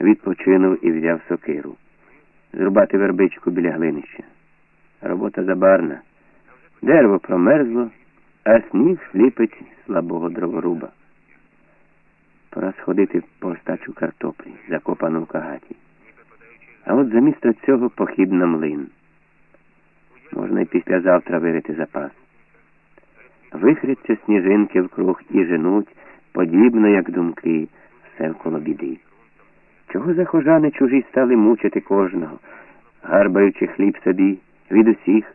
відпочинув і взяв сокиру. Зрубати вербичку біля глинища. Робота забарна. Дерево промерзло, а сніг сліпить слабого дроворуба. Пора сходити по остачу картоплі, закопану в кагаті. А от замісто цього похід на млин. Можна й післязавтра вирити запас. Вихряться сніжинки вкруг і женуть, подібно, як думки, все вколо біди. Чого захожани чужі стали мучити кожного, гарбаючи хліб собі від усіх,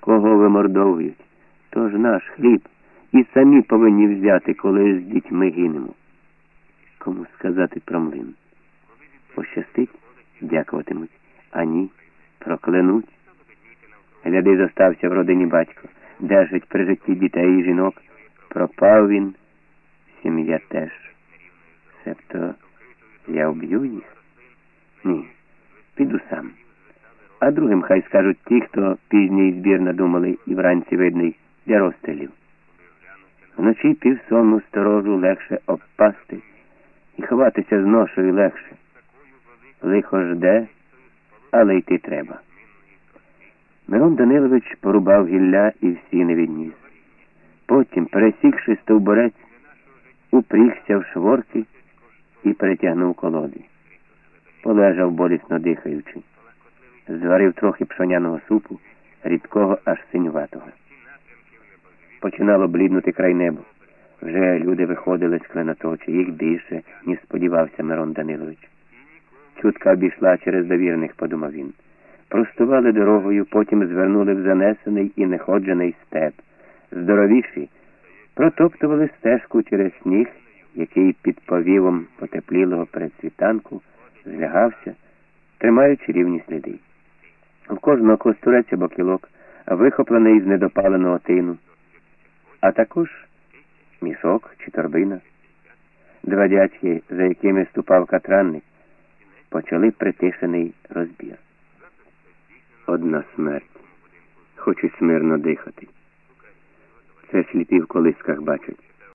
кого вимордовують. Тож наш хліб і самі повинні взяти, коли з дітьми гинемо. Кому сказати про млин? Пощастить, дякуватимуть, а ні, проклянуть. Гляди зостався в родині батько, держить при житті дітей і жінок. Пропав він, сім'я теж. Себто я вб'ю їх? Ні, піду сам. А другим хай скажуть ті, хто пізній збір надумали і вранці видний для розстрілів. Вночі півсонну сторожу легше обпасти і ховатися з ношою легше. Лихо жде, але йти треба. Мирон Данилович порубав гілля і всі не відніс. Потім, пересікши стовборець, упрігся в шворки і перетягнув колоди. Полежав болісно дихаючи, зварив трохи пшоняного супу, рідкого аж синюватого. Починало бліднути край неба. Вже люди виходили з кленоточі, їх більше, ніж сподівався Мирон Данилович. Чутка обійшла через довірних, подумав він. Простували дорогою, потім звернули в занесений і неходжений степ. Здоровіші протоптували стежку через сніг, який під повівом потеплілого передсвітанку злягався, тримаючи рівні сліди. В кожного костурець або кілок, вихоплений з недопаленого тину, а також мішок чи торбина. Два дядьки, за якими ступав катранник, почали притишений розбір. Одна смерть, хоч і смирно дихати. Це сліпі в колисках бачать.